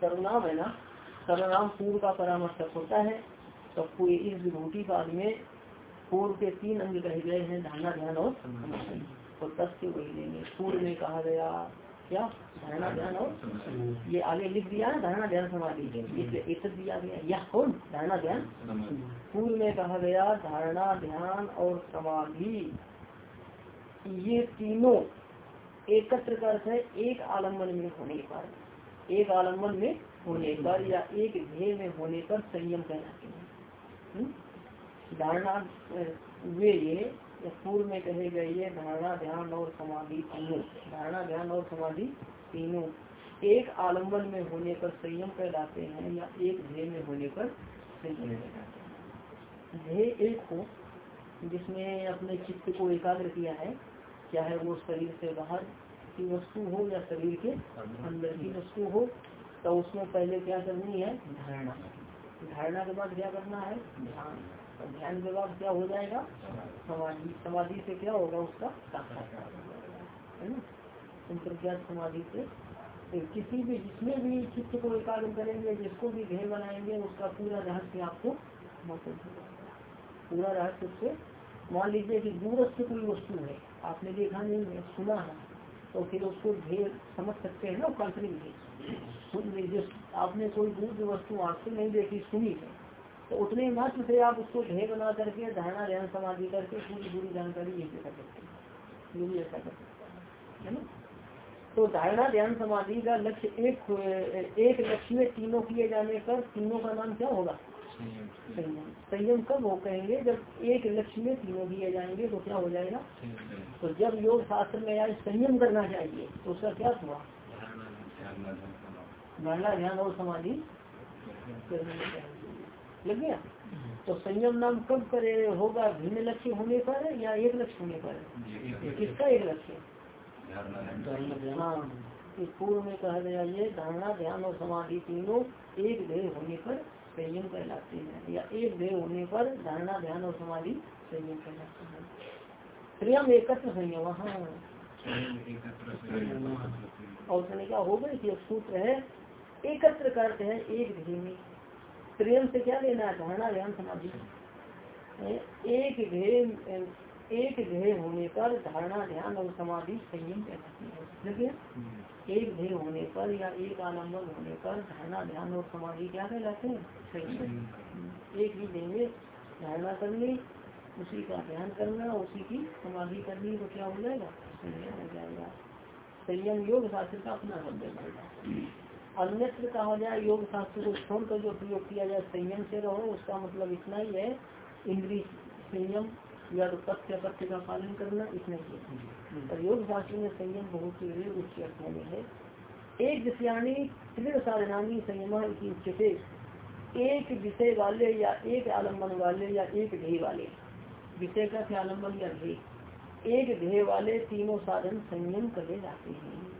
सर्वनाम है ना? सर्वनाम पूर्व का परामर्शक होता है। तो पूरी इस विभूति बाद में पूर्व के तीन अंग कहे गए हैं धारणा ध्यान और तो तथ्य वही लेंगे। पूर्व में कहा गया, क्या? धारणा ध्यान और ये आगे लिख दिया है धारणा ध्यान समाधि इसलिए एक दिया गया। यह कौन? धारणा ध्यान पूर्व में कहा गया, धारणा, ध्यान और समाधि। ये तीनों एकत्र कर है एक आलंबन में होने पर एक आलंबन में होने पर या एक ध्येय में होने पर संयम कहलाते हैं हम्म? धारणा वे ये पूर्व में कहे गए ये धारणा, ध्यान और समाधि तीनों। धारणा, ध्यान और समाधि तीनों। एक आलंबन में होने पर संयम कहलाते हैं या एक ध्येय में होने पर संयम कहलाते हैं ध्येय एक हो, जिसमें अपने चित्त को एकाग्र किया है। चाहे वो शरीर से बाहर की वस्तु हो या शरीर के अंदर की वस्तु हो तो उसमें पहले क्या करनी है? धारणा। धारणा के बाद क्या करना है? ध्यान। ध्यान के बाद क्या हो जाएगा? समाधि। समाधि से क्या होगा उसका? है ना? अंतर्ज्ञात समाधि से। तो किसी भी जिसमें भी चित्त को एकाग्र करेंगे जिसको भी ध्येय बनाएँगे उसका पूरा रहस्य आपको पूरा रहस्य से मान लीजिए कि दूरस्थ कोई वस्तु है। आपने देखा नहीं है सुना है। तो फिर उसको ध्येय समझ सकते हैं ना, काल्पनिक ध्येय आपने कोई दूर वस्तु आँख नहीं देखी, सुनी है तो उतने मात्र से आप उसको ध्येय बना करके, धारणा ध्यान समाधि करके, पूरी पूरी जानकारी यही कर सकते हैं। ऐसा कर सकते है ना? तो धारणा ध्यान समाधि का लक्ष्य एक एक लक्ष्य में तीनों किए जाने पर तीनों का नाम क्या होगा? संयम संयम कब हो कहेंगे, जब एक लक्ष्य में तीनों दिए जाएँगे तो क्या हो जाएगा? तो जब योग शास्त्र में आज संयम करना चाहिए तो उसका क्या हुआ? धारणा ध्यान और समाधि। लग गया? तो संयम नाम कब करे? होगा भिन्न लक्ष्य होने पर या एक लक्ष्य होने पर? किसका एक लक्ष्य? हाँ पूर्व में कहा गया ये धारणा ध्यान और समाधि तीनों एक देह होने पर संयम कहलाते हैं, या एक देह होने पर धारणा ध्यान और समाधि संयम कहलाते हैं। प्रियम एकत्र संयम हाँ। और क्या हो गई एक सूत्र है, एकत्र करते हैं एक ध्येय में। प्रेम से क्या लेना है? धारणा, ध्यान, समाधि। एक ध्येय एक ध्येय होने पर धारणा ध्यान और समाधि संयम कहलाती है। देखिए एक ध्येय होने पर या एक आलंबन होने पर धारणा ध्यान और समाधि क्या कहलाते हैं? संयम। एक ही देंगे धारणा करनी उसी का ध्यान करना उसी की समाधि करनी तो क्या हो जाएगा? संयम हो जाएगा। संयम योग शास्त्र का अपना शब्द जाएगा। अन्यत्र कहा जाए योग शास्त्र को छोड़कर जो प्रयोग किया जाए संयम से रहो उसका मतलब इतना ही है इंद्री संयम या तो तथ्य तथ्य का पालन करना ही और योग शास्त्र में संयम बहुत ही उच्च अर्थों में है। एक विषयाणी त्रिण साधनानी संयम की उच्चते एक विषय वाले या एक आलंबन वाले या एक ध्येय वाले। विषय का आलंबन या ध्येय? एक ध्येय वाले तीनों साधन संयम करे जाते हैं।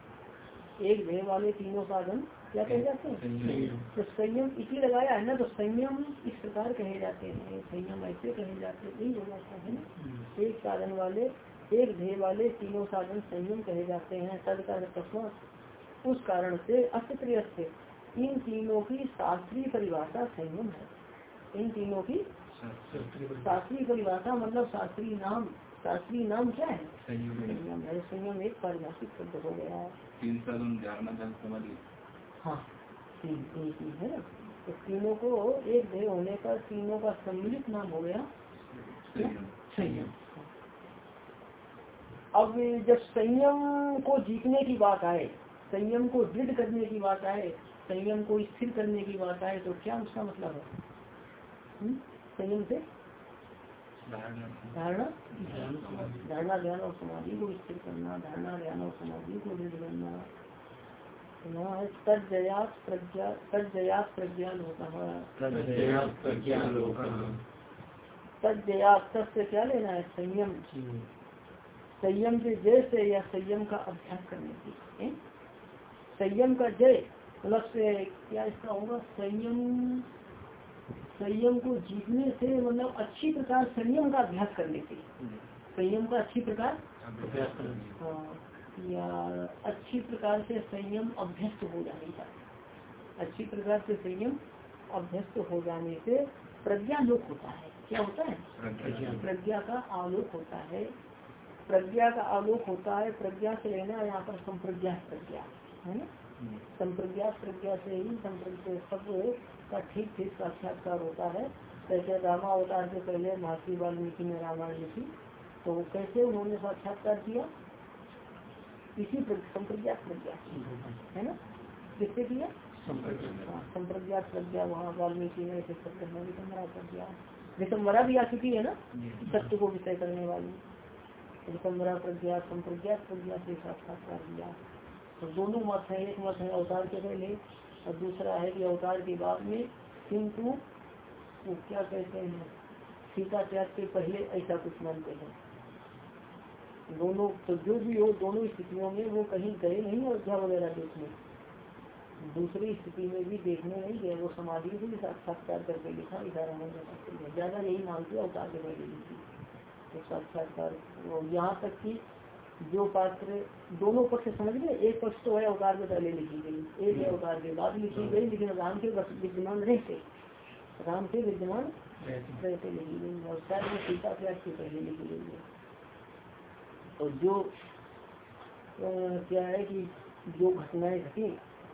एक ध्येय वाले तीनों साधन क्या कहे जाते हैं? तो संयम इसी लगाया है ना तो संयम इस प्रकार कहे जाते हैं। संयम ऐसे कहे जाते हैं यही हो जाता है ना? एक साधन वाले एक ध्येय वाले तीनों साधन संयम कहे जाते हैं तद का उस कारण से अस्त्रिय इन तीनों की शास्त्रीय परिभाषा संयम है। इन तीनों की शास्त्रीय परिभाषा। मतलब शास्त्रीय नाम। शास्त्रीय नाम क्या है? संयम। है। संयम एक परिभाषित शब्द हो गया है। तीन साधन हाँ तीन एक ही है ना? तो तीनों को एक देह होने पर तीनों का सम्मिलित नाम हो गया। संयम। अब जब संयम को जीतने की बात आए संयम को दृढ़ करने की बात आए संयम को स्थिर करने की बात आए तो क्या उसका मतलब है? संयम से? धारणा। धारणा? ध्यान और समाधि। को स्थिर करना धारणा ध्यान और समाधि को दृढ़ करना। तजयात प्रज्ञा तजयात प्रज्ञा तजयात तस्य क्या लेना है? संयम। संयम के जय से या संयम का अभ्यास करने की संयम का जय मतलब से क्या इसका होगा? संयम संयम को जीतने से मतलब अच्छी प्रकार संयम का अभ्यास करने से संयम का अच्छी प्रकार हाँ। या अच्छी प्रकार से संयम अभ्यस्त हो जाने का। अच्छी प्रकार से संयम अभ्यस्त हो जाने से प्रज्ञा लोक होता है। क्या होता है? प्रज्ञा। का आलोक होता है। प्रज्ञा का आलोक होता है। प्रज्ञा से लेना यहाँ पर संप्रज्ञा प्रज्ञा है ना? संप्रज्ञात प्रज्ञा से ही संप्रज्ञा सब का ठीक ठीक साक्षात्कार होता है। जैसे रामावतार से पहले महर्षि वाल्मीकि ने रामायण लिखी तो कैसे उन्होंने साक्षात्कार किया? इसी संप्रज्ञात प्रज्ञा है ना? किससे किया हाँ, संप्रज्ञात। प्रज्ञा वहाँ वाल्मीकि ने विषमरा भी आ चुकी है ना? सत्य को विषय करने वाली। विषमरा प्रज्ञा संप्रज्ञात प्रज्ञा से साक्षात्कार दिया। तो दोनों मत है एक मत है अवतार के पहले और दूसरा है कि अवतार के बाद में किंतु वो क्या कहते हैं? सीता त्याग के पहले ऐसा कुछ मानते हैं। दोनों तो जो भी हो दोनों स्थितियों में वो कहीं गए नहीं अयोध्या वगैरह देखने। दूसरी स्थिति में भी देखने नहीं गए वो समाधि भी साक्षात्कार करके लिखा इशारा नहीं कर सकते ज़्यादा यही मानते अवतार के पहले लिखी। तो साक्षात्कार यहाँ तक कि जो पात्र दोनों पक्ष समझ गए एक पक्ष तो है अवतार के पहले लिखी गई एक है अवतार के बाद लिखी गई लेकिन राम के विद्यमान रहते। राम के विद्यमान रहते। लिखी गई और शायद सीता प्यास के पहले लिखी गई है। और जो क्या है कि जो घटनाएँ घटी,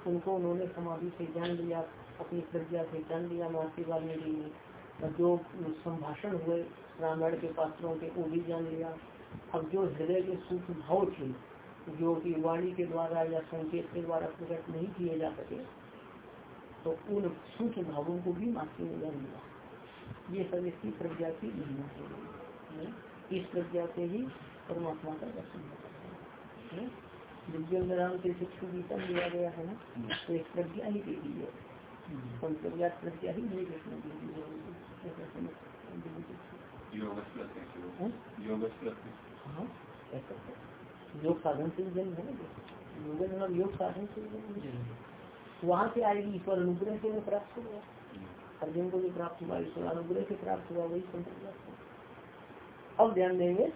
उनको उन्होंने समाधि से जान लिया, अपनी प्रज्ञा से जान लिया महर्षि वाल्मीकि ने और जो संभाषण हुए, रामायण के पात्रों के, वो भी जान लिया। अब जो हृदय के सूक्ष्म भाव थे, जो कि वाणी के द्वारा या संकेत के द्वारा प्रकट नहीं किए जा सके तो उन सूक्ष्म भावों को भी मासी ने जान लिया। ये सब इसकी प्रज्ञा की महिमा है। इस प्रज्ञा से ही परमात्मा का दर्शन होता है। दिव्य राम के शिक्षु गीता दिया गया है ना तो एक प्रज्ञा ही दे दी है। प्रज्ञा प्रज्ञा ही नहीं देखने के लिए योग हाँ, साधन से जन्म है योग मतलब योग साधन से वहाँ से आएगी ईश्वर अनुग्रह से वो प्राप्त हुआ अर्जुन को भी प्राप्त हुआ ईश्वर अनुग्रह से प्राप्त हुआ वही संप्रदाय अब ध्यान देंगे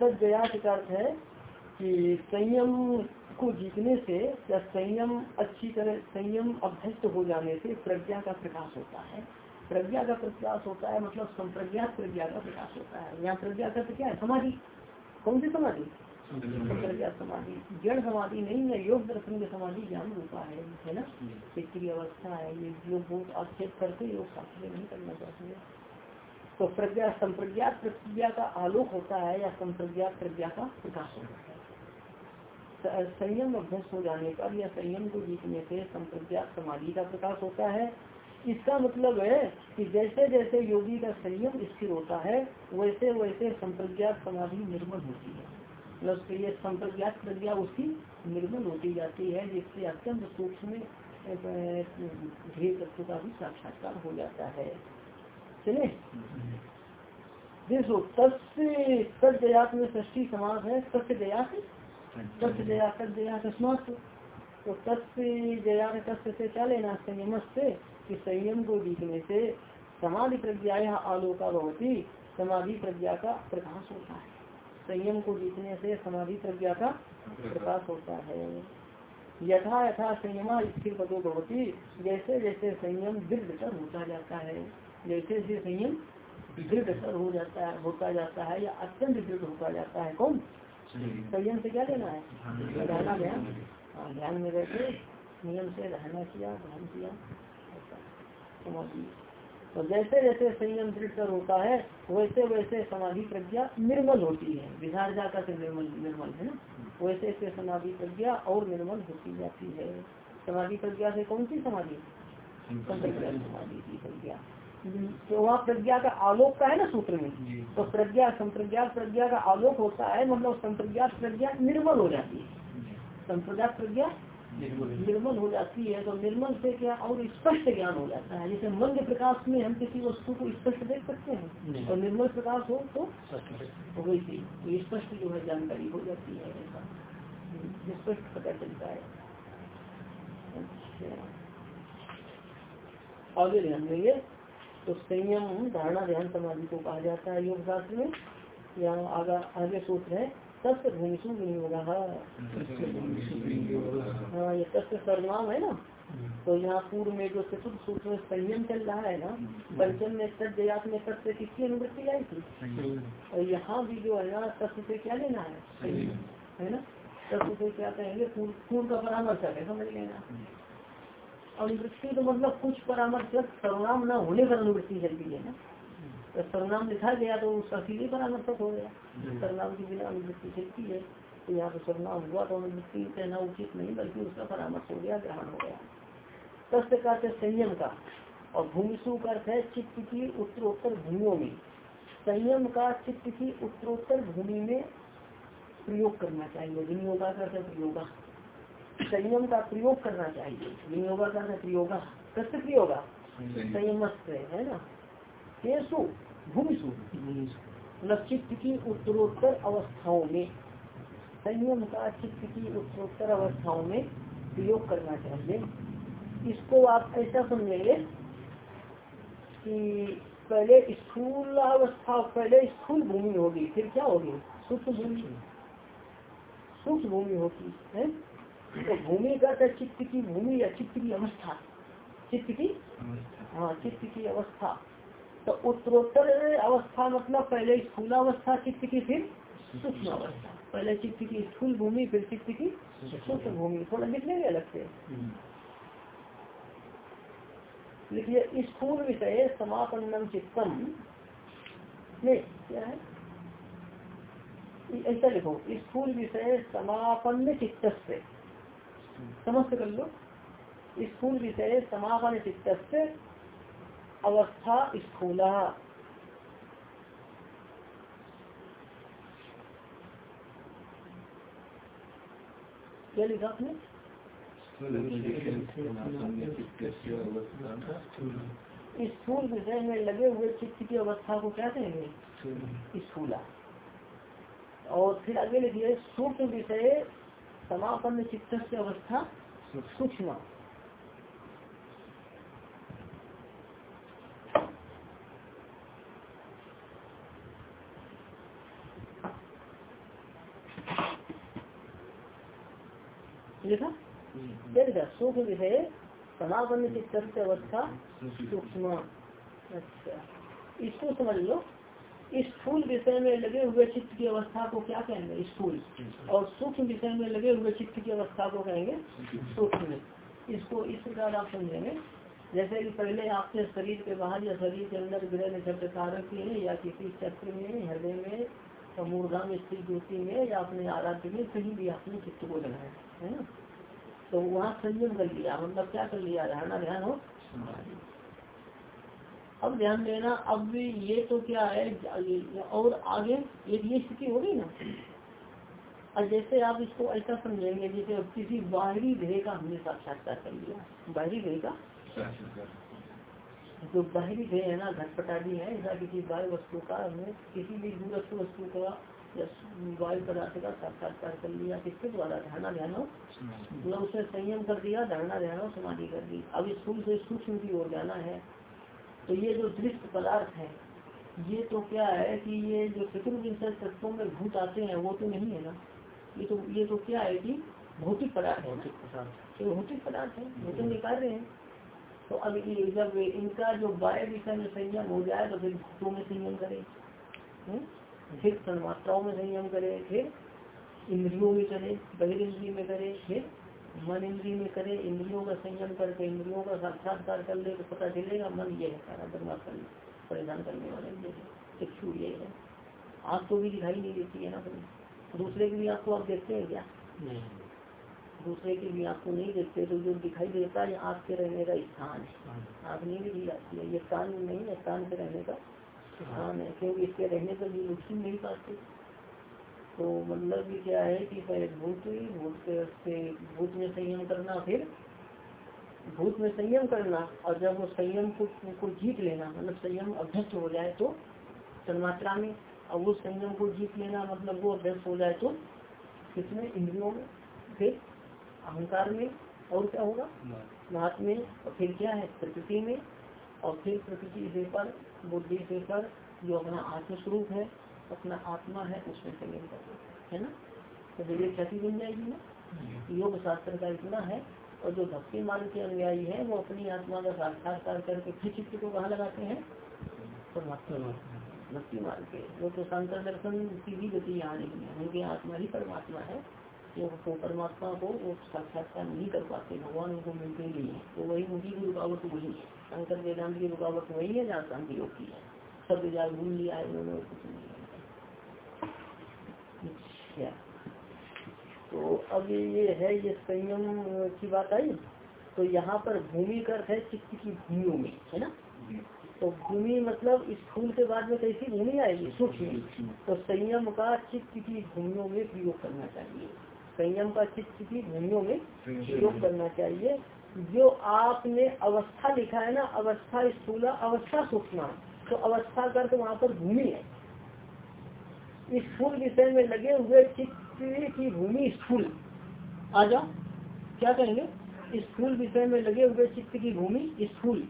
तब का अर्थ है कि संयम को जीतने से या संयम अच्छी तरह संयम अभ्यस्त हो जाने से प्रज्ञा का प्रकाश होता है। प्रज्ञा का प्रकाश होता है मतलब संप्रज्ञात प्रज्ञा का प्रकाश होता है। यहाँ प्रज्ञा का क्या है? समाधि। कौन सी समाधि? संप्रज्ञात समाधि। जड़ समाधि नहीं है योग दर्शन की समाधि ज्ञान रूपा है है ना? की अवस्था है ये जो बहुत आक्षेप करके योग शास्त्र नहीं करना चाहिए तो प्रज्ञा संप्रज्ञात प्रज्ञा का आलोक होता है या संप्रज्ञात प्रज्ञा का प्रकाश होता है। संयम अभ्यस्त हो जाने पर या संयम को जीतने से संप्रज्ञात समाधि का प्रकाश होता है। इसका मतलब है कि जैसे जैसे योगी का संयम स्थिर होता है, वैसे वैसे संप्रज्ञात समाधि निर्मल होती है। मतलब ये संप्रज्ञात प्रज्ञा उसकी निर्मल होती जाती है, जिससे अत्यंत सूक्ष्म का भी साक्षात्कार हो जाता है। चले देखो, तस्य में ष्टी समाज है, तस्य जयात तस्य जया तद जया अकस्मात तो तस्य जया तस्य से क्या लेना संयम से संयम को जीतने से समाधि प्रज्ञा यह आलोका भवती समाधि प्रज्ञा का प्रकाश होता है। संयम को जीतने से समाधि प्रज्ञा का प्रकाश होता है। यथा यथा संयमा स्थिर पदो भवती, जैसे जैसे संयम दृढ़तर होता जाता है। जैसे जैसे संयम दृढ़तर हो। जाता है होता जाता है या अत्यंत दृढ़ होता जाता है कौन? संयम से क्या लेना है? रहना ध्यान हाँ, ध्यान में रहते नियम से रहना किया ध्यान किया समाधि। तो जैसे जैसे संयम दृढ़ होता है वैसे वैसे समाधि प्रज्ञा निर्मल होती है। विधार जाकर से निर्मल निर्मल है ना? वैसे वैसे समाधि प्रज्ञा और निर्मल होती जाती है। समाधि प्रज्ञा से कौन सी समाधि? समाधि की प्रज्ञा। तो वहाँ प्रज्ञा का आलोक का है ना सूत्र में? तो प्रज्ञा संप्रज्ञात प्रज्ञा का आलोक होता है मतलब संप्रज्ञात प्रज्ञा निर्मल हो जाती है। संप्रज्ञात प्रज्ञा निर्मल। हो जाती है तो निर्मल से क्या और स्पष्ट ज्ञान हो जाता है। जैसे मंद प्रकाश में हम किसी वस्तु को स्पष्ट देख सकते हैं और निर्मल प्रकाश हो तो वैसे तो स्पष्ट जो है जानकारी हो जाती है ऐसा। स्पष्ट पता चलता है। अच्छा। आगे ध्यान देंगे। तो संयम, धारणा, ध्यान, समाधि को कहा जाता है योग शास्त्र में यहाँ आगे सूत्र है, तस्य भूमिशु हाँ ये तस्य सर्वनाम है ना? तो यहाँ पूर्व में जो चतुर्थ सूत्र में संयम चल रहा है ना, पंचम में तजयात में तत्व किसकी अनुवृत्ति आई थी? और यहाँ भी जो है ना तत्व से क्या लेना है? है ना? तत्व से क्या कहेंगे? पूर्व का परामर्शक है, समझ लेना। अनुवृत्ति तो मतलब कुछ परामर्शक सर्वनाम न होने पर अनुवृत्ति चलती है ना। तो सर्वनाम लिखा गया तो उसका सीधे परामर्शक हो गया। सर्वनाम के बिना अनुवृत्ति चलती है। तो यहाँ पर सर्वनाम हुआ तो अनुवृत्ति कहना उचित नहीं बल्कि उसका परामर्श हो गया ग्रहण हो गया। तस्त का संयम का। और भूमिशु का अर्थ है चित्त की उत्तरोत्तर भूमियों में। संयम का चित्त की उत्तरोत्तर भूमि में प्रयोग करना चाहिए। विनियोगा का प्रयोग प्रयोगा। संयम का प्रयोग करना चाहिए। विनियोगा का अर्थ प्रयोगा कस्य प्रयोगा संयम। है ना? केसु भूमिशु चित्त की उत्तरोत्तर अवस्थाओं में संयम का चित्त की उत्तरोत्तर अवस्थाओं में प्रयोग करना चाहिए। इसको आप ऐसा समझेंगे? कि पहले स्थूल अवस्था पहले स्थूल भूमि होगी फिर क्या होगी? सूक्ष्म भूमि। सूक्ष्म भूमि होगी है? तो भूमि का चित्त की भूमि या चित्त की अवस्था। चित्त की? हाँ चित्त की अवस्था। तो उत्तरोत्तर अवस्था मतलब पहले स्थूल अवस्था चित्त की फिर सूक्ष्म अवस्था। पहले चित्त की स्थूल भूमि फिर चित्त की सूक्ष्म भूमि। थोड़ा लिख लेंगे अलग से। लिखिए स्थूल विषय समापन्नम चित्तम। नहीं क्या है? ऐसा लिखो स्थूल विषय समापन्न चित्त से समस्त कर लो। स्थूल विषय समापन चित्त अवस्था स्थूला। क्या लिखा आपने? स्थूल विषय में लगे हुए चित्त की अवस्था को क्या कहेंगे? स्थूला। और फिर आगे लिखिए, सूक्ष्म विषय समापन्न चित्त की अवस्था सूक्ष्म। लिखा देखा सूक्ष्म विषय समापन्न चित्त अवस्था सूक्ष्म। अच्छा। इसको समझ लो। स्थूल विषय में लगे हुए चित्त की अवस्था को क्या कहेंगे? स्थूल और सूक्ष्म विषय में लगे हुए चित्त की अवस्था को कहेंगे सूक्ष्म। इसको इस प्रकार आप समझेंगे। जैसे कि पहले आपने शरीर के बाहर या शरीर के अंदर ग्रह शब्द कारक में या किसी चक्र में, हृदय में मूर्धा में स्थित ज्योति में या अपने आराध्य में, कहीं भी आपने चित्त को लगाया है ना? तो वहाँ संयम कर लिया। मतलब क्या कर लिया? रहना ध्यान हो। अब ध्यान देना अब ये तो क्या है और आगे एक ये स्थिति होगी ना? और जैसे आप इसको ऐसा समझेंगे जैसे अब किसी बाहरी ध्येय का हमने साक्षात्कार कर लिया। बाहरी ध्येय का? जो बाहरी ध्येय है ना घटपटादी है ऐसा किसी बाह्य वस्तु का हमने किसी भी दूरस्थ वस्तु का वायु पदार्थ का साक्षात्कार कर लिया किसके द्वारा? धारणा ध्यान? मतलब उसे संयम कर दिया धारणा ध्यान समाधि कर दी। अब स्थूल से सूक्ष्म की ओर जाना है। तो ये जो दृष्ट पदार्थ है ये तो क्या है कि ये जो चतुर्विंश तत्वों में भूत आते हैं वो तो नहीं है ना? ये तो ये तो क्या है कि भौतिक पदार्थ भौतिक पदार्थ। ये भौतिक पदार्थ है भौतिक निकाल रहे हैं। तो अब जब इनका जो वाय विषय में संयम हो जाए तो फिर भूतों में संयम करे फिर तन्मात्राओं में संयम करे फिर इंद्रियों में करे बहिर्द्रिय में करे फिर मन इंद्रिय में करे इंद्रियों का संयम करके इंद्रियों का साक्षात्कार कर ले तो पता चलेगा मन ये है सारा बदमाश कर परेशान करने वाला ये है चक्षु ये है। आँख तो भी दिखाई नहीं देती है ना कभी दूसरे की भी आपको आप देखते हैं क्या? दूसरे की भी आपको नहीं देखते तो जो दिखाई देता है आँख के रहने का स्थान है। आप नहीं भी जाती है ये कान नहीं है कान के रहने का स्थान है क्योंकि इसके रहने पर भी लुट नहीं पाते। तो मतलब ये क्या है कि पहले भूत हुई भूत से भूत में संयम करना फिर भूत में संयम करना और जब वो संयम को, को जीत लेना मतलब संयम अभ्यस्त हो जाए तो तन्मात्रा में और वो संयम को जीत लेना मतलब वो अभ्यस्त हो जाए तो किसमें इंद्रियों में फिर अहंकार में और क्या होगा? महात्म में और फिर क्या है? प्रकृति में और फिर प्रकृति से पर बुद्धि से पर जो अपना आत्मस्वरूप है अपना आत्मा है उसमें संयम कर है ना? तो विवेक ख्याति बन जाएगी ना? योग शास्त्र का इतना है और जो भक्ति मार्ग के अनुयायी है वो अपनी आत्मा का साक्षात्कार करके फिर चित्त को कहाँ लगाते हैं। परमात्मा भक्ति मार्ग के। वो तो शंकर दर्शन की भी गति यहाँ नहीं है। उनकी आत्मा ही परमात्मा है। वो तो परमात्मा को वो साक्षात्कार नहीं कर पाते भगवान उनको मिलते नहीं है। तो वही उनकी भी रुकावट वही है। शंकर वेदांत की रुकावट वही है जहाँ शांति योग की है। सब जा घूम लिया है उन्होंने कुछ नहीं अच्छा। तो अब ये है, ये संयम की बात आई? तो यहाँ पर भूमि कर है चित्त की भूमियों में, है ना? तो भूमि मतलब इस फूल के बाद में कैसी भूमि आएगी? सूक्ष्म। तो संयम का चित्त की भूमियों में प्रयोग करना चाहिए। संयम का चित्त की भूमियों में प्रयोग करना चाहिए। जो आपने अवस्था लिखा है ना, अवस्था स्थूला, अवस्था सूक्ष्म। तो अवस्था कर तो वहाँ पर भूमि है। इस फूल विषय में लगे हुए चित्त की भूमि स्थूल आ जाओ। क्या कहेंगे स्थूल विषय में लगे हुए चित्त की भूमि स्थूल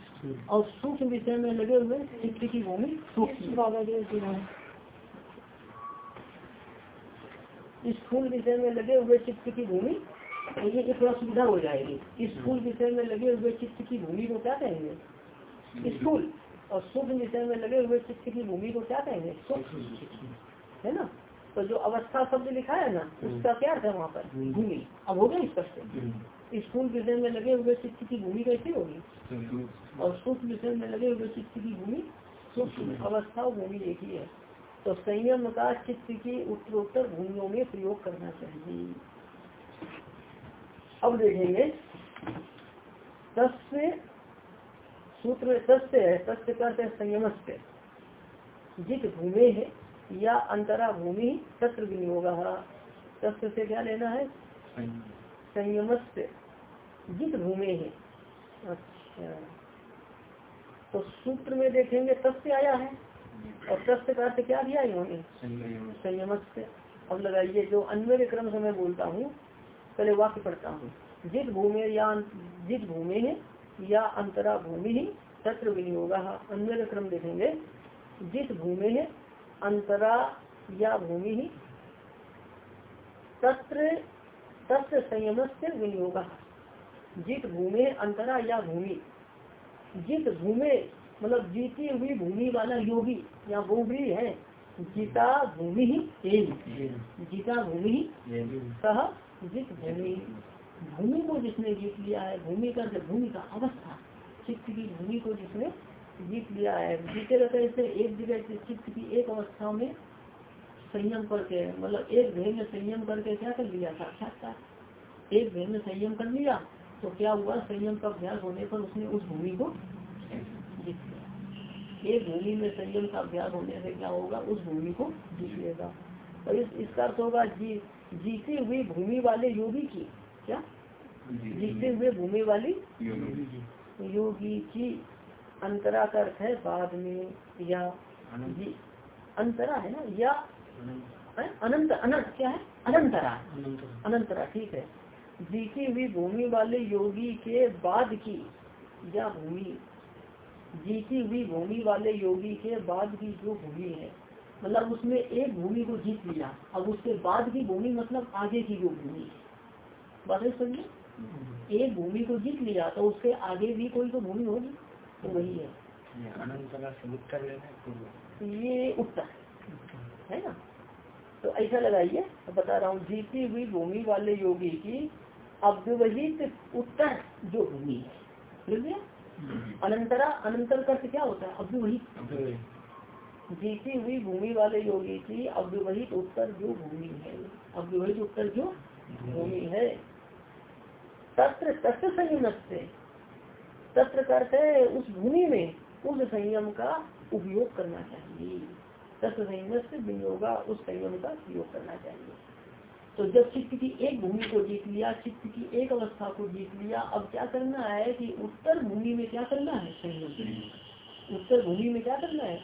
और सूक्ष्म विषय में लगे हुए चित्त की भूमि स्थूल विषय में लगे हुए चित्त की भूमि, ये थोड़ा सुविधा हो जाएगी। स्थूल विषय में लगे हुए चित्त की भूमि को क्या कहेंगे? स्थूल और सूक्ष्म विषय में लगे हुए चित्त की भूमि को क्या कहेंगे? सूक्ष्म। है ना? तो जो अवस्था शब्द लिखा है ना उसका क्या अर्थ है वहाँ पर? भूमि। अब हो गया स्पष्ट। स्कूल विषय में लगे हुए चित्त की भूमि कैसी होगी? और सूक्ष्म विषय में लगे हुए चित्त की भूमि सूक्ष्म अवस्था और भूमि एक ही है। तो संयम का चित्त की उत्तरोत्तर भूमियों में प्रयोग करना चाहिए। अब देखेंगे। तस्य सूत्र तस्य है तस्य करते संयम जित भूमि है या अंतरा भूमि तत्र विनियोग तत्र से क्या लेना है? संयम जित भूमि है। अच्छा। तो सूत्र में देखेंगे तस्य आया है। और तस्य का अर्थ क्या दिया इन्होंने? संयम अब लगाइए जो अन्य क्रम से मैं बोलता हूँ पहले वाक्य पढ़ता हूँ। जित भूमि या जित भूमि है या अंतरा भूमि ही तत्र विनियोग अन्य क्रम देखेंगे। जिस भूमि है अंतरा या भूमि ही। तत्र तत्र संयम से विनियोग। जित भूमि अंतरा या भूमि। जित भूमि मतलब जीती हुई भूमि वाला योगी या गोबरी है जीता भूमि ही जीता भूमि ही सह जित भूमि। भूमि को जिसने जीत लिया है भूमि का भूमि का अवस्था चित्त की भूमि को जिसने जीत लिया है। जीते रहते ऐसे एक जगह चित्त की एक अवस्था में संयम करके मतलब एक भेद में संयम करके क्या कर लिया? साक्षात्कार। एक भेद में संयम कर लिया तो क्या हुआ? संयम का अभ्यास होने पर उसने उस भूमि को जीत लिया। एक भूमि में संयम का अभ्यास होने से क्या होगा? उस भूमि को जीत लेगा। और इस इसका अर्थ होगा जी जीती हुई भूमि वाले योगी की क्या? जीते हुए भूमि वाली योगी की अंतरा का अर्थ है बाद में या अंतरा है ना या अनंत। अनंत क्या है? अनंतरा। अनंतरा। ठीक है। जीती हुई भूमि वाले योगी के बाद की या भूमि। जीती हुई भूमि वाले योगी के बाद की जो भूमि है मतलब उसमें एक भूमि को जीत लिया। अब उसके बाद की भूमि मतलब आगे की जो भूमि है। बात समझे एक भूमि को जीत लिया तो उसके आगे भी कोई तो भूमि होगी। तो वही है। ये उत्तर है ना तो ऐसा लगाइए बता रहा हूँ जीती हुई भूमि वाले योगी की अव्यवहित उत्तर जो भूमि है। गया अनंतरा अनंतर का क्या होता है? अव्यवहित। जीती हुई भूमि वाले योगी की अव्यवहित उत्तर जो भूमि है। अव्यवहित उत्तर जो भूमि। है। तत्र तत्र संयम से तत्र करते उस भूमि में उस संयम का उपयोग करना चाहिए। तत्र संयम से विनियोगा उस संयम का उपयोग करना चाहिए। तो जब चित्त की एक भूमि को जीत लिया, चित्त की एक अवस्था को जीत लिया, अब क्या करना है कि उत्तर भूमि में क्या करना है? संयम। उत्तर भूमि में क्या करना है?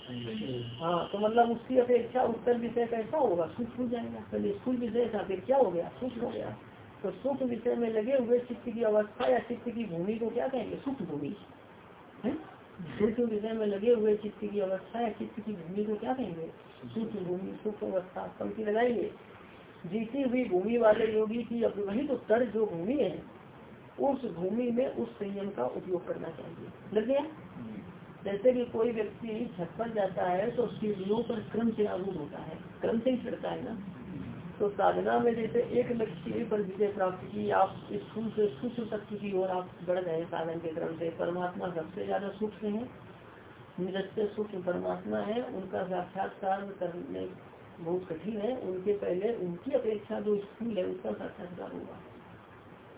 हाँ तो मतलब उसकी अपेक्षा उत्तर विषय कैसा होगा? सुख हो जाएगा। पहले स्कूल विषय था, फिर क्या हो गया? सुख हो गया। तो सुख विषय में लगे हुए चित्त की अवस्था या चित्त की भूमि को क्या कहेंगे? सुख भूमि। सुख विषय में लगे हुए चित्त की अवस्था या चित्त की भूमि को क्या कहेंगे? सुख भूमि, सुख अवस्था। पंक्ति लगाएँगे जीती हुई भूमि वाले योगी की अभिवहित उत्तर जो भूमि है, उस भूमि में उस संयम का उपयोग करना चाहिए। लग गया? जैसे कि कोई व्यक्ति छत पर जाता है तो सीढ़ियों पर क्रम से आरूढ़ होता है। क्रम से ही चढ़ता है ना? तो साधना में जैसे एक लक्ष्य पर विजय प्राप्त की, आप स्थूल से सूक्ष्म तत्व की ओर आप बढ़ गए साधन के क्रम से। परमात्मा सबसे ज़्यादा सूक्ष्म है निरस्य सूक्ष्म परमात्मा है, उनका साक्षात्कार करने बहुत कठिन है। उनके पहले उनकी अपेक्षा जो स्कूल है, उसका साक्षात्कार होगा।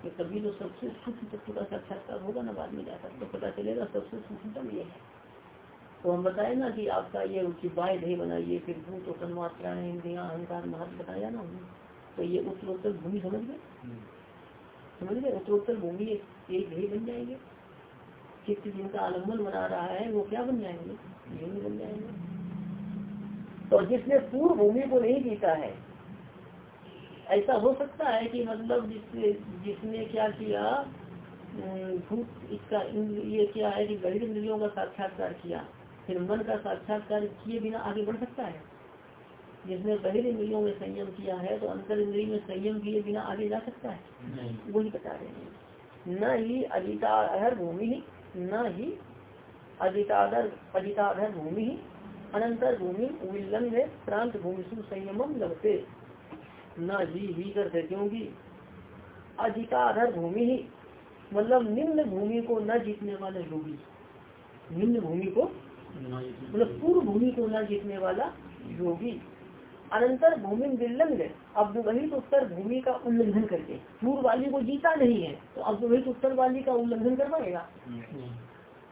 कि तभी तो सबसे सूक्ष्म तत्व का साक्षात्कार होगा ना, बाद में जाकर तो पता चलेगा सबसे सूक्ष्मतम ये है। तो हम बताए ना कि आपका ये बाय ध्यय बनाइए, फिर भूत और तन्मात्रा इंद्रिया, अहंकार, महत्व बताया ना हमने। तो ये उत्तरोत्तर भूमि समझ गए? समझ गए? उत्तरोत्तर भूमि एक ध्यय बन जाएँगे। चित्त जिनका आलंबन बना रहा है, वो क्या बन जाएँगे? भूमि बन जाएँगे। तो जिसने पूर्व भूमि को नहीं जीता है, ऐसा हो सकता है कि मतलब जिसने जिसने क्या किया भूत, इसका ये क्या है कि गरीब इंद्रियों का साक्षात्कार किया। फिर मन का साक्षात्कार किए बिना आगे बढ़ सकता है? जिसने बहिर इंद्रियों में संयम किया है तो अंतर इंद्रिय में संयम किए बिना आगे जा सकता है? वही बता रहे हैं। न ही अधिकाधर भूमि ही न ही अधिकाधर अधिकाधर भूमि ही अनंतर भूमि उल्लंघ प्रांत भूमि संयम लगते न ही ही करते क्योंकि अधिकाधर भूमि ही मतलब निम्न भूमि को न जीतने वाले योगी। निम्न भूमि को मतलब पूर्व भूमि को न जीतने वाला योगी। अनंतर भूमि विलंग अब वही तो उत्तर भूमि का उल्लंघन करके। पूर्व वाली को जीता नहीं है तो अब वही तो उत्तर वाली का उल्लंघन कर पाएगा।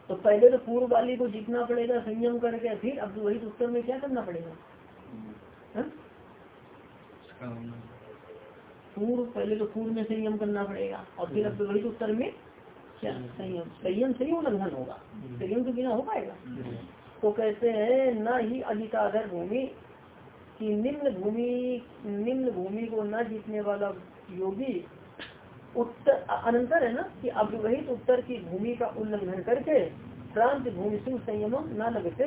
तो पहले तो पूर्व वाली को जीतना पड़ेगा संयम करके फिर अब वही तो उत्तर में क्या करना पड़ेगा? हाँ? पूर्व पहले तो पूर्व में संयम करना पड़ेगा और फिर अब वही तो उत्तर में क्या? संयम। संयम से ही उल्लंघन होगा। संयम के बिना हो पाएगा? तो कहते हैं, न ही अधिकाधर भूमि, कि निम्न भूमि निम्न भूमि को न जीतने वाला योगी उत्तर अनंतर है ना, कि अविवहित उत्तर की भूमि का उल्लंघन करके प्रांत भूमि से संयम न लगते,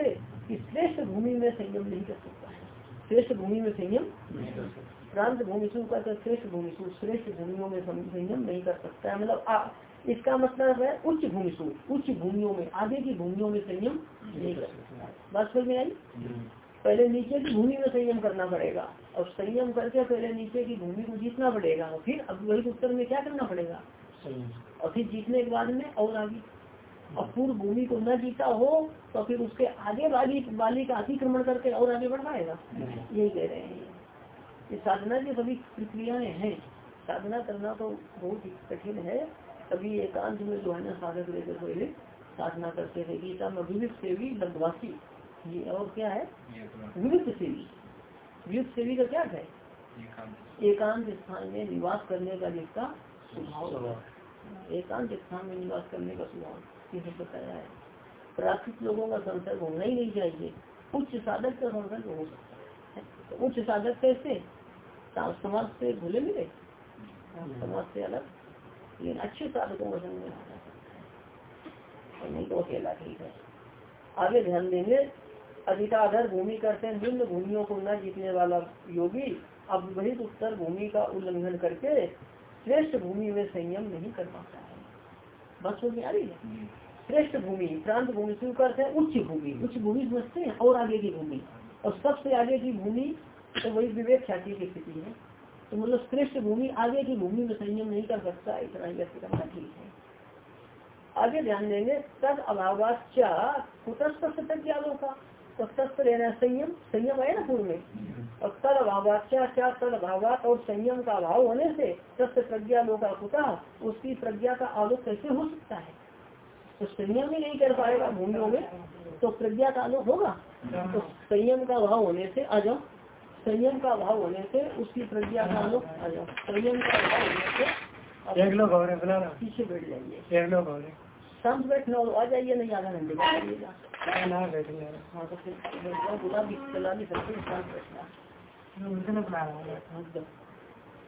कि श्रेष्ठ भूमि में संयम नहीं कर सकता है। श्रेष्ठ भूमि में संयम प्रांत भूमि का श्रेष्ठ भूमि श्रेष्ठ भूमियों में संयम नहीं कर सकता है। मतलब इसका मतलब है उच्च भूमि उच्च भूमियों में आगे की भूमियों में संयम नहीं कर सकता। बात समझ में आई? पहले नीचे की भूमि में संयम करना पड़ेगा और संयम करके पहले नीचे की भूमि को जीतना पड़ेगा और फिर अब वही उत्तर में क्या करना पड़ेगा? और फिर जीतने के बाद में और आगे। और पूर्व भूमि को न जीता हो तो फिर उसके आगे वाली वाली का अतिक्रमण करके और आगे बढ़ पाएगा। यही कह रहे हैं। ये साधना की सभी प्रक्रियाएँ हैं। साधना करना तो बहुत ही कठिन है अभी एकांत में जो है ना साधक लेकर पहले साधना करते थे गीता में विविध सेवी लब्धवासी ये और क्या है? विविध सेवी। विविध सेवी का क्या है? एकांत। स्थान में निवास करने का जिसका स्वभाव एकांत स्थान में निवास करने का स्वभाव ये बताया है। प्राकृतिक लोगों का संसर्ग होना ही नहीं चाहिए। उच्च साधक का संसर्ग हो सकता है। तो उच्च साधक कैसे? समाज से भूले मिले। समाज से अलग। लेकिन अच्छे साधकों का संग में नहीं तो अकेला ठीक है। आगे ध्यान देंगे अधिकाधर भूमि करते हैं निम्न भूमियों को न जीतने वाला योगी अब वही उत्तर भूमि का उल्लंघन करके श्रेष्ठ भूमि में संयम नहीं कर पाता है। बस में आ रही है? श्रेष्ठ भूमि प्रांत भूमि शुरू करते हैं उच्च भूमि उच्च भूमि समझते हैं और आगे की भूमि। और सबसे आगे की भूमि तो वही विवेक ख्याति की स्थिति है। तो मतलब श्रेष्ठ भूमि, आगे की भूमि में संयम नहीं कर सकता इतना व्यक्त करना ठीक है। आगे ध्यान देंगे, तद अभाव कुटस्थ तक क्या का। तो तत्व लेना संयम संयम है ना पूर्व में? और तद अभावाच्या क्या तद अभावात और संयम का अभाव होने से तत्व प्रज्ञा कुता, उसकी प्रज्ञा का आलोक कैसे हो सकता है? तो संयम ही नहीं कर पाएगा भूमियों में तो प्रज्ञा का आलोक होगा? तो संयम का अभाव होने से जाओ संयम का अभाव होने से उसकी प्रज्ञा का लोग संयम का अभाव होने से एक लोग और पीछे बैठ जाइए। एक लोग और शांत बैठना और आ जाइए नहीं आधा घंटे हाँ तो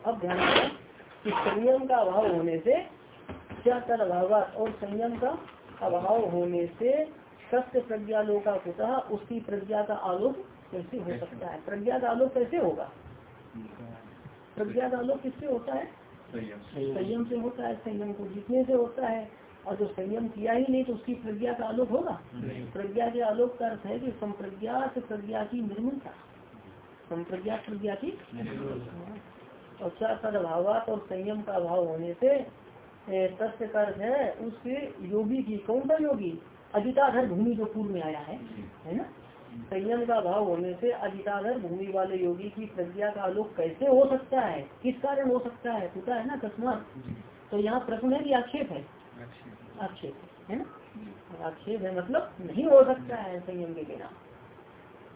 अब ध्यान कि संयम का अभाव होने से क्या कर अभाव और संयम का अभाव होने से सत्य प्रज्ञा लोग का उसकी प्रज्ञा का आलोक कैसे हो सकता है? प्रज्ञा का आलोक कैसे होगा? प्रज्ञा का आलोक किससे होता है? संयम से। होता है संयम को जीतने से होता है और जो संयम किया ही नहीं तो उसकी प्रज्ञा का आलोक होगा? प्रज्ञा के आलोक का अर्थ है कि संप्रज्ञात प्रज्ञा की निर्मलता संप्रज्ञात प्रज्ञा की और तदभावात और संयम का अभाव होने से ए, तथ्य का अर्थ है उस योगी की कौन सा योगी? अजिताधर भूमि जो पूर्व में आया है है ना? संयम का भाव होने से अजिताधर भूमि वाले योगी की प्रज्ञा का आलोक कैसे हो सकता है? किस कारण हो सकता है? पता है ना अकस्मात। तो यहाँ प्रश्न है कि आक्षेप है? आक्षेप है। ना? आक्षेप है मतलब नहीं हो सकता है संयम के बिना।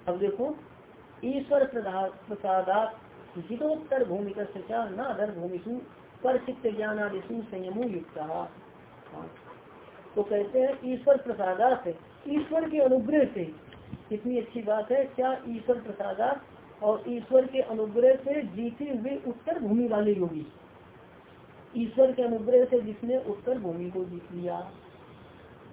अब देखो ईश्वर प्रसादात जितोत्तर भूमि का सचार न अधर भूमिशु पर चित्त ज्ञान आदिशु संयमो युक्त। हाँ। तो कहते हैं ईश्वर प्रसादात ईश्वर के अनुग्रह से कितनी अच्छी बात है, क्या ईश्वर प्रसादा और ईश्वर के अनुग्रह से जीते हुए उत्तर भूमि वाले योगी। ईश्वर के अनुग्रह से जिसने उत्तर भूमि को जीत लिया।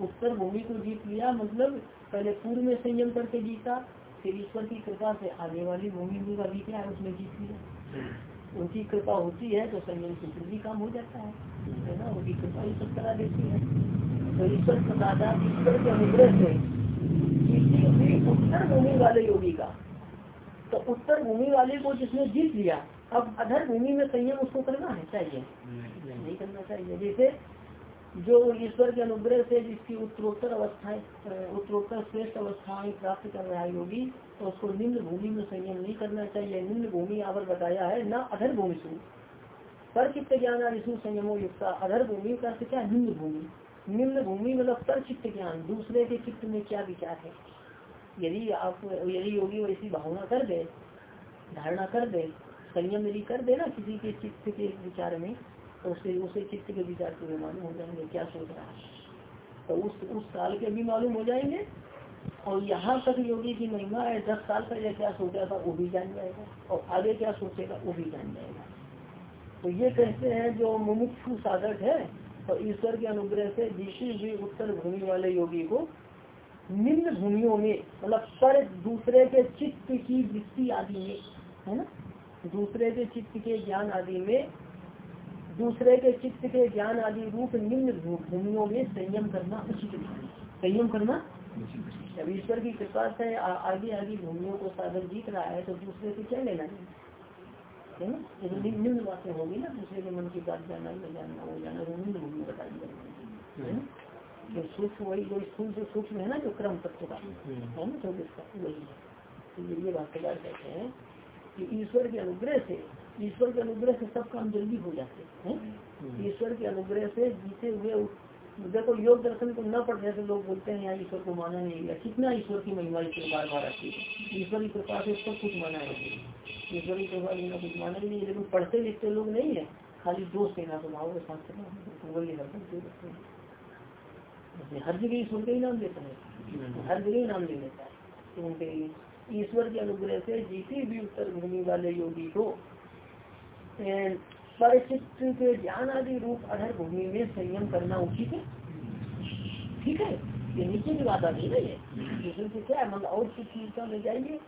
उत्तर भूमि को जीत लिया मतलब पहले पूर्व में संयम करके जीता, फिर ईश्वर की कृपा से आगे वाली भूमि का भी क्या है, उसने जीत लिया। उनकी कृपा होती है तो संयम से जल्दी काम हो जाता है है ना? उनकी कृपा सब करा देती है। तो ईश्वर प्रसादा, ईश्वर के अनुग्रह से उत्तर भूमि वाले योगी का। तो उत्तर भूमि वाले को जिसने जीत लिया अब अधर भूमि में संयम उसको करना है चाहिए। नहीं। करना चाहिए। जैसे जो ईश्वर के अनुग्रह से जिसकी उत्तरोत्तर अवस्थाएँ उत्तरोत्तर श्रेष्ठ अवस्थाएँ प्राप्त कर रहा है योगी तो उसको निम्न भूमि में संयम नहीं करना चाहिए। निम्न भूमि आवर बताया है न अधर भूमि सु। पर चित्त ज्ञान आदिशु संयमो युक्ता। अधर भूमि का क्या? निम्न भूमि। निम्न भूमि मतलब पर चित्त ज्ञान। दूसरे के चित्त में क्या विचार है? यदि आप, यदि योगी वैसी भावना कर दे, धारणा कर दे, संयम यदि कर देना किसी के चित्त के विचार में तो उसे उसे चित्त के विचार के मालूम हो जाएँगे क्या सोच रहा है। तो उस उस साल के भी मालूम हो जाएँगे, और यहाँ तक योगी की महिमा है, दस साल पहले क्या सोचा था, वो भी जान जाएगा, और आगे क्या सोचेगा, वो भी जान जाएगा। तो ये कहते हैं, जो मुमुक्षु साधक है तो ईश्वर के अनुग्रह से जिस भी उत्तर भूमि वाले योगी को निम्न भूमियों में मतलब पर दूसरे के चित्त की वृत्ति आदि में, है ना? दूसरे के चित्त के ज्ञान आदि में, दूसरे के चित्त के ज्ञान आदि रूप निम्न भूमियों में संयम करना उचित संयम करना जब ईश्वर की कृपा से आगे आगे भूमियों को साधन जीत रहा है तो दूसरे से क्या लेना है? तो निम्न बातें होगी ना, दूसरे के मन की बात जानना जानना वो जाना निम्न भूमि बताई जाएगी जो सूक्ष्म वही जो स्थूल से सूक्ष्म है ना जो क्रम तत्व का। है ना तो वही है। तो ये बात कहते हैं कि ईश्वर के अनुग्रह से ईश्वर के अनुग्रह से सब काम जल्दी हो जाते हैं हम्म। ईश्वर के अनुग्रह से जीते हुए देखो योग दर्शन को न पढ़ने से लोग बोलते हैं यहाँ ईश्वर को माना नहीं गया। कितना ईश्वर की महिमा इसे बार बार आती है। ईश्वर की कृपा से सब कुछ माना है। ईश्वर की कृपा बिना कुछ माना ही नहीं लेकिन पढ़ते लिखते लोग नहीं है। खाली दोष देना स्वभाव के। साथ वही हर जगह ईश्वर का ही नाम देता है। हर जगह ही नाम ले लेता है। क्योंकि ईश्वर के अनुग्रह से जीती भी उत्तर भूमि वाले योगी को परिचित के ज्ञान आदि रूप अधर भूमि में संयम करना उचित है। ठीक है? ये नीचे की बात आती है ये। से क्या है? मतलब और कुछ चीज़ का ले जाइए।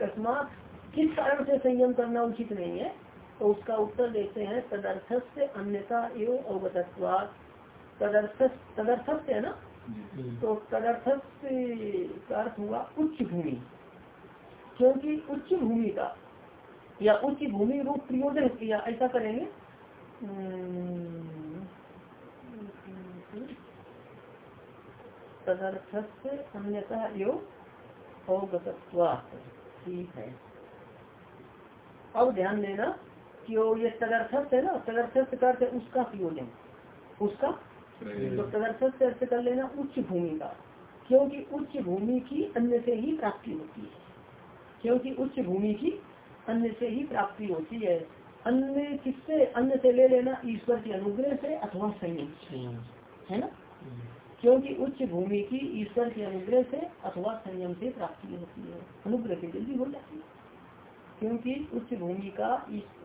अकस्मात किस कारण से संयम करना उचित नहीं है? तो उसका उत्तर देते हैं तदर्थ से अन्यता एवं अवगतत्वाद तदर्थ तदर्थ है ना? तो तदर्थ का अर्थ हुआ उच्च भूमि। क्योंकि उच्च भूमि का या उच्च भूमि रूप प्रयोजन किया ऐसा करेंगे। हम्म। तदर्थ से अन्यतः योग ठीक है। अब ध्यान देना कि ये तदर्थ है ना? तदर्थ का अर्थ उसका प्रयोजन। उसका तो तदर्थ से अर्थ कर लेना उच्च भूमि का क्योंकि उच्च भूमि की अन्य से ही प्राप्ति होती है। क्योंकि उच्च भूमि की अन्य से ही प्राप्ति होती है। अन्य किससे? अन्य से ले लेना ईश्वर के अनुग्रह से अथवा संयम है ना? क्योंकि उच्च भूमि की ईश्वर के अनुग्रह से अथवा संयम से प्राप्ति होती है। अनुग्रह से जल्दी हो जाती है। क्योंकि उच्च भूमि का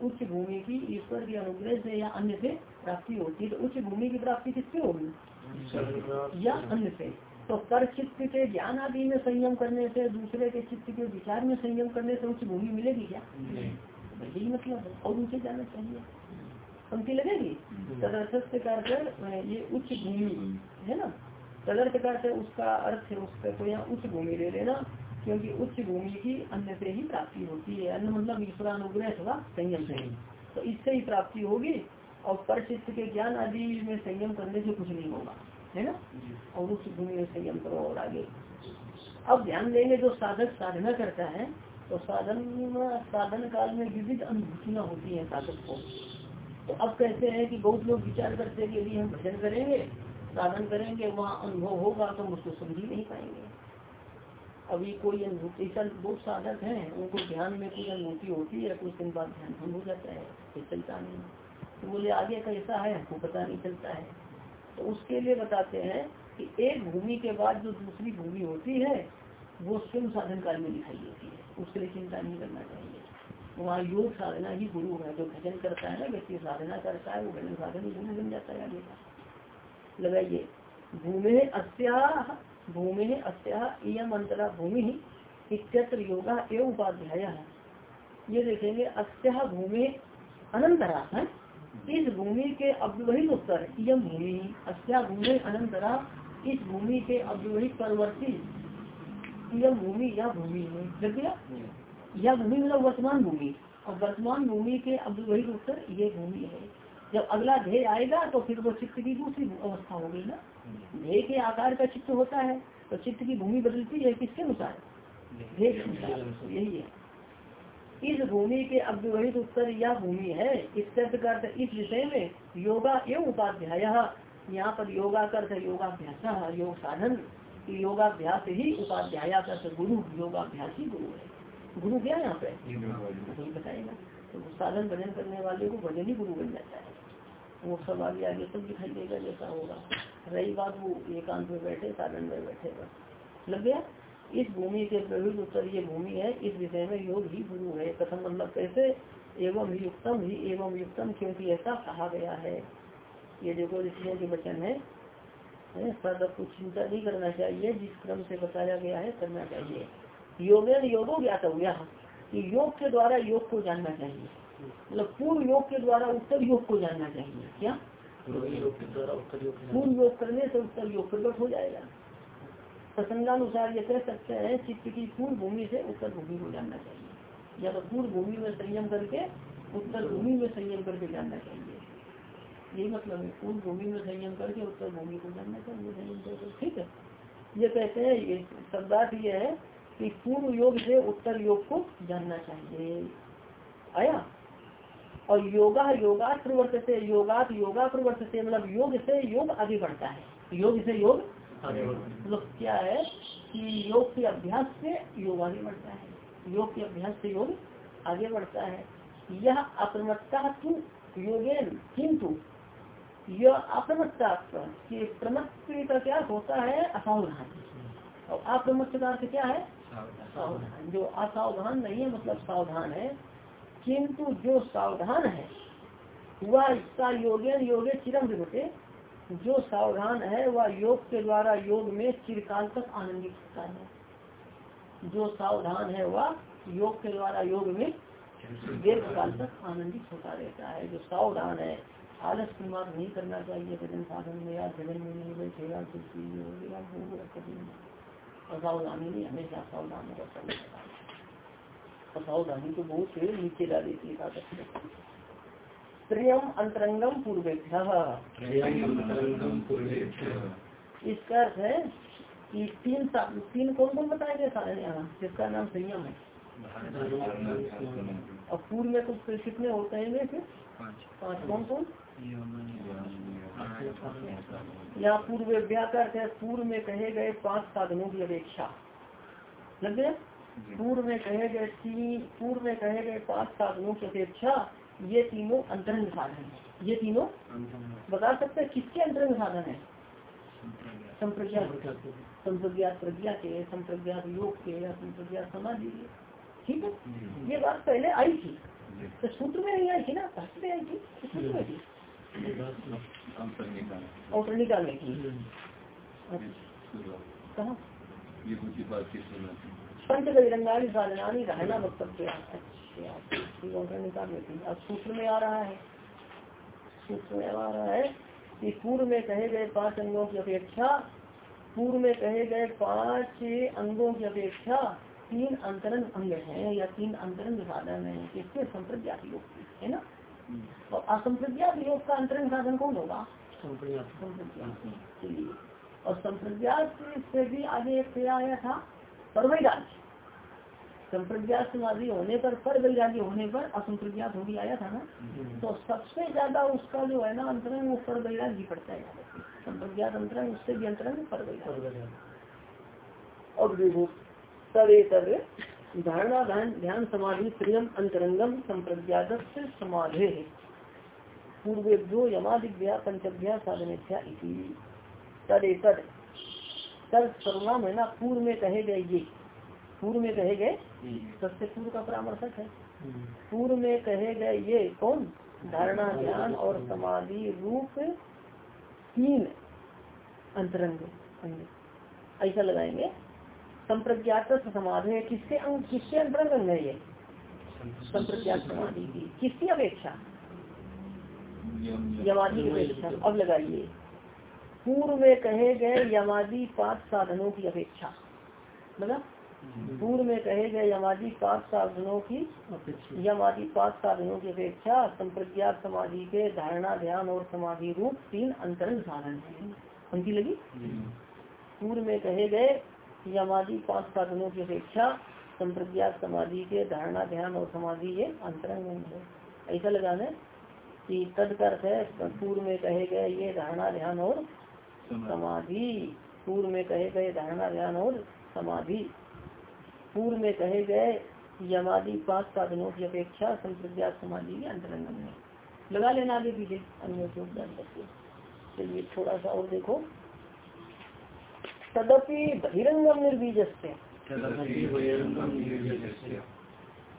उच्च भूमि की ईश्वर के अनुग्रह से या अन्य से प्राप्ति होती है तो उच्च भूमि की प्राप्ति किससे होगी? या अन्य से। तो कर चित्त के ज्ञान आदि में संयम करने से दूसरे के चित्त के विचार में संयम करने से उच्च भूमि मिलेगी क्या? यही मतलब है। और ऊँचे जाना चाहिए। पंक्ति लगेगी? तदर्थ से कर ये उच्च भूमि है ना? तदर्थ कर उसका अर्थ है उसका तो यहाँ उच्च भूमि ले लेना। क्योंकि उच्च भूमि की अन्य से ही प्राप्ति होती है। अन्य मतलब ईश्वरानुग्रह अथवा संयम से ही। तो इससे ही प्राप्ति होगी और परचित्त के ज्ञान आदि में संयम करने से कुछ नहीं होगा है ना? और उच्च भूमि में संयम करो और आगे। अब ध्यान देंगे जो साधक साधना करता है तो साधन साधन काल में विविध अनुभूतियाँ होती हैं साधक को। तो अब कहते हैं कि बहुत लोग विचार करते हैं कि यदि हम भजन करेंगे साधन करेंगे वहाँ अनुभव होगा तो हम उसको समझ ही नहीं पाएँगे। अभी कोई अनुभूति बहुत साधक हैं, उनको ध्यान में कोई अनुभूति होती है, कुछ दिन बाद ध्यान भंग हो जाता है, फिर चलता नहीं तो बोले, आगे कैसा है, हमको पता नहीं चलता है। तो उसके लिए बताते हैं कि एक भूमि के बाद जो दूसरी भूमि होती है, वो स्वयं साधन काल में दिखाई देती है। उसके लिए चिंता नहीं करना चाहिए। वहाँ योग साधना ही गुरु है, जो भजन करता है ना, व्यक्ति साधना करता है, वो भजन साधन ही गुरु बन जाता है आगे का। लगाइए, भूमि अस्या भूमि अस्या इम अंतरा भूमि इत्यत्र योगा एवं उपाध्याय। ये देखेंगे अस्या भूमि अनंतरा है? इस भूमि के अव्यवहित उत्तर यम भूमि अस्या भूमि अनंतरा इस भूमि के अव्यवहित परवर्ती यम भूमि या भूमि है लग गया यह भूमि मतलब वर्तमान भूमि और वर्तमान भूमि के अब वही उत्तर ये भूमि है। जब अगला ध्येय आएगा तो फिर वो चित्त की दूसरी अवस्था होगी ना। ध्येय के आकार का चित्त होता है तो चित्त की भूमि बदलती है किसके अनुसार? ध्येय के अनुसार। यही है। इस भूमि के अव्यवहित उत्तर यह भूमि है। इस कर इस विषय में योगा एवं उपाध्याय। यहाँ पर योगा कर योगाभ्यास योग साधन। योगाभ्यास ही उपाध्याय कर गुरु योगाभ्यास ही गुरु है। गुरु क्या यहाँ पे? बताएगा तो साधन भजन करने वाले को भजन ही गुरु बन जाता है। वो सब आगे आगे सब दिखाई देगा, जैसा होगा। रही बात वो एकांत में बैठे साधन में बैठे बस। लग गया? इस भूमि के प्रवृत्त उत्तर ये भूमि है, इस विषय में योग ही गुरु है। कथम मतलब कैसे? एवं ही युक्तम ही, एवं युक्तम, क्योंकि ऐसा कहा गया है। ये देखो, ऋषियों के वचन है। सदा कुछ चिंता नहीं करना चाहिए। जिस क्रम से बताया गया है, करना चाहिए। योगेन योगो ज्ञात हो गया कि योग के द्वारा योग को जानना चाहिए। मतलब पूर्व योग के द्वारा उत्तर योग को जानना चाहिए। क्या? पूर्व योग करने से उत्तर योग प्रकट हो जाएगा। प्रसंगानुसार ये कह सकते हैं चित्त की पूर्व भूमि से उत्तर भूमि को जानना चाहिए। या तो पूर्व भूमि में संयम करके उत्तर भूमि में संयम करके जानना चाहिए। यही मतलब है पूर्व भूमि में संयम करके उत्तर भूमि को जानना चाहिए। संयम करके ठीक है। ये कहते हैं ये शब्दार्थ ये है कि पूर्व योग से उत्तर योग को जानना चाहिए। आया? और योगा योगा प्रवर्त से योगा योगा प्रवर्त से मतलब योग से योग आगे बढ़ता है। योग से योग मतलब क्या है कि योग के अभ्यास से योग आगे बढ़ता है। योग के अभ्यास से योग आगे बढ़ता है। यह अप्रमत्ता तू योगेन, किंतु यह अप्रमत्ता प्रमत्त का क्या होता है? असावधान। और अप्रमत्त का क्या है? जो असावधान नहीं है मतलब सावधान है, किंतु जो सावधान है, वह इसका योगेन योगे चिरम विभूते जो सावधान है, वह योग के द्वारा योग में चिरकाल तक आनंदित होता है। जो सावधान है, वह योग के द्वारा योग में दीर्घ काल तक आनंदित होता रहता है। जो सावधान है, आलस की मार नहीं करना चाहिए, भजन साधन में या जगन में नहीं बैठेगा कुछ चीज़ असावधानी नहीं हमेशा सावधान रहता असावधानी तो बहुत से नीचे ला देती है प्रियम अंतरंगम पूर्वेभ्य। इसका अर्थ है कि तीन तीन कौन कौन बताए गए सारे यहाँ? जिसका नाम संयम है। और पूर्व में कुछ कितने होते हैं पाँच। कौन कौन या पूर्व व्याकर है पूर्व में कहे गए पाँच साधनों की अपेक्षा। लग पूर्व में कहे गए तीन, पूर्व में कहे गए पाँच साधनों की अपेक्षा ये तीनों अंतरंग साधन है। ये तीनों? बता सकते हैं किसके अंतरंग साधन है? संप्रज्ञात संप्रज्ञात प्रज्ञा के संप्रज्ञात योग के, या संप्रज्ञात समाधि के। ठीक है? ये बात पहले आई थी। तो सूत्र में नहीं आई थी ना? शास्त्र में आई थी। सूत्र में थी। और निकालने की कहा? पंच बहिरंगाली साधनानी रहना वक्तव्य अच्छा निकाल लेती अब सूत्र में आ रहा है। सूत्र में आ रहा है कि पूर्व में कहे गए पाँच अंगों की अपेक्षा, पूर्व में कहे गए पाँच अंगों की अपेक्षा तीन अंतरंग अंग है या तीन अंतरंग साधन है। किसके संप्रज्ञात योग है ना? और असंप्रज्ञात योग का अंतरंग साधन कौन होगा? और संप्रज्ञात से भी आगे एक क्रिया आया था पर वैराग्य संप्रज्ञात समाधि होने पर पर वैराग्य होने पर असंप्रज्ञात होगी आया था ना? तो सबसे ज़्यादा उसका जो है ना अंतरंग वो पर वैराग्य पड़ता है संप्रज्ञात अंतरंग उससे भी अंतरंग पर वैराग्य अब देखो तवे तब धारणा ध्यान ध्यान समाधि प्रियम अंतरंगम संप्रज्ञात समाधे। पूर्वेभ्यो यमादिभ्या पंचभ्या साधनेभ्या तदे तद तद सर्वनाम है ना पूर्व में कहे गए ये। पूर्व में कहे गए? सबसे पूर्व का परामर्शक है। पूर्व में कहे गए ये कौन? धारणा ध्यान और समाधि रूप तीन अंतरंग ऐसा लगाएँगे। संप्रज्ञात समाधि किसके अंग किसके अंतरंग अंग है ये? संप्रज्ञात समाधि की। किसकी अपेक्षा? यमादि की अपेक्षा। अब लगाइए। पूर्व में कहे गए यमादि पाँच साधनों की अपेक्षा। मतलब पूर्व में कहे गए यमादि पाँच साधनों की यमादि पाँच साधनों की अपेक्षा संप्रज्ञात समाधि के धारणा ध्यान और समाधि रूप तीन अंतरंग साधन है। पंक्ति लगी? पूर्व में कहे गए यमादि पाँच साधनों की अपेक्षा संप्रज्ञात समाधि के धारणा ध्यान और समाधि ये अंतरंग है। ऐसा लगाना कि तदकर्थ है पूर्व में कहे गए ये धारणा ध्यान और समाधि। पूर्व में कहे गए धारणा ध्यान और समाधि। पूर्व में कहे गए यमादि पाँच साधनों की अपेक्षा संप्रज्ञात समाधि के अंतरंग में लगा लेना आगे पीछे अन्य चलिए थोड़ा सा और देखो। तदपि बहिरंगम निर्बीज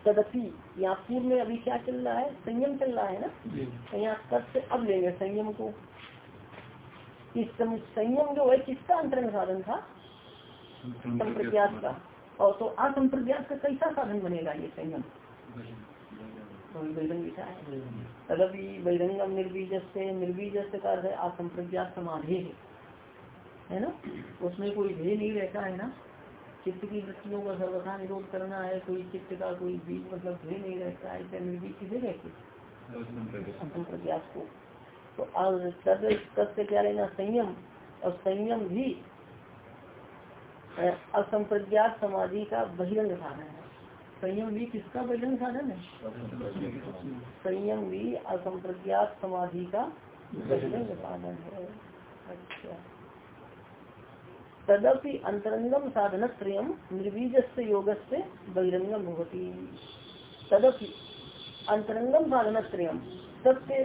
तदपि यहाँ पूर्व में अभी क्या चल रहा है? संयम चल रहा है ना? तो यहाँ तद से अब लेंगे संयम को? इस संयम जो है किसका अंतरंग साधन था? संप्रज्ञात का। और तो असंप्रज्ञात का कैसा साधन बनेगा ये संयम? तदपि बहिरंगम निर्बीज से निर्बीज का असंप्रज्ञात समाधि। है है ना? उसमें कोई भेद नहीं रहता है ना? चित्त की वृत्तियों का सर्वथा निरोध करना है कोई चित्त का कोई बीज मतलब भेद नहीं रहता है निर्बीज किसे कहते असंप्रज्ञात को तो अब से क्या लेना? संयम। और संयम भी असंप्रज्ञात समाधि का बहिरंग साधन है। संयम भी किसका बहिरंग साधन है? संयम भी असंप्रज्ञात समाधि का बहिरंग साधन है। अच्छा। तदपि अंतरंगम साधन त्रयम निर्बीज से योग से बहिरंगम होती तदपि अंतरंगम साधन त्रयम सबसे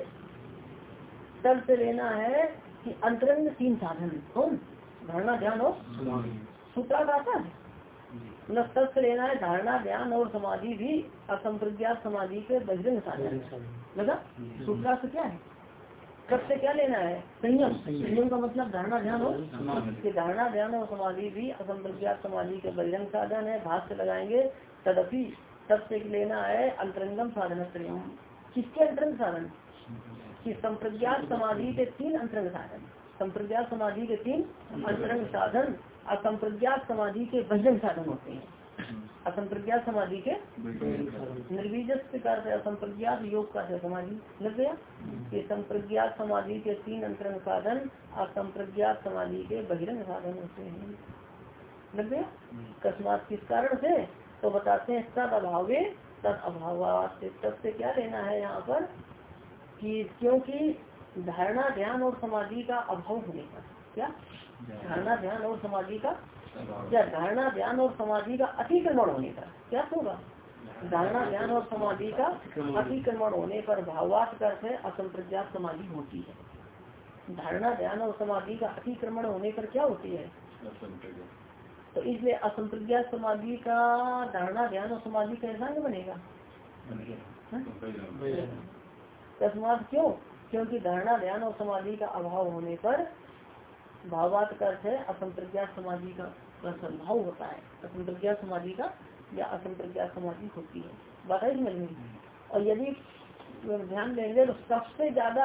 तब से लेना है कि अंतरंग तीन साधन कौन? धारणा ध्यान और सूत्रार्थ आता है मतलब तब से लेना है धारणा ध्यान और समाधि भी असंप्रज्ञात समाधि के बहिरंग साधन। लगा? से क्या है? कब से क्या लेना है? संयम। संयम। का मतलब धारणा ध्यान हो। कि धारणा ध्यान और समाधि भी असंप्रज्ञात समाधि के बहिरंग साधन है भाग से लगाएँगे तदपि तब से लेना है अंतरंगम साधन संयम। किसके अंतरंग साधन? कि संप्रज्ञात समाधि के तीन अंतरंग साधन। संप्रज्ञात समाधि के तीन अंतरंग साधन असंप्रज्ञात समाधि के बहिरंग साधन होते हैं। असंप्रज्ञात समाधि के? निर्वीज प्रकार से असंप्रज्ञात योग का समाधि लग गया? कि संप्रज्ञात समाधि के तीन अंतरंग साधन असंप्रज्ञात समाधि के बहिरंग साधन होते हैं। लग गया? अकस्मात किस कारण से? तो बताते हैं तद अभावे तद अभाव तब से क्या लेना है यहाँ पर? कि क्योंकि धारणा ध्यान और समाधि का अभाव होने पर। क्या? धारणा ध्यान और समाधि का या धारणा ध्यान और समाधि का अतिक्रमण होने पर क्या होगा? धारणा ध्यान और समाधि का अतिक्रमण होने पर भावात अर्थ है असंप्रज्ञात समाधि होती है। धारणा ध्यान और समाधि का अतिक्रमण होने पर क्या होती है? तो इसलिए असंप्रज्ञात समाधि का धारणा ध्यान और समाधि कैसा नहीं बनेगा। तस्मात क्यों? क्योंकि धारणा ध्यान और समाधि का अभाव होने पर भावात अर्थ है असंप्रज्ञात समाधि का संभाव होता है। असंप्रज्ञा समाधि का या असंप्रज्ञा समाधि होती है। बात है समझ में और यदि ध्यान देंगे तो सबसे ज़्यादा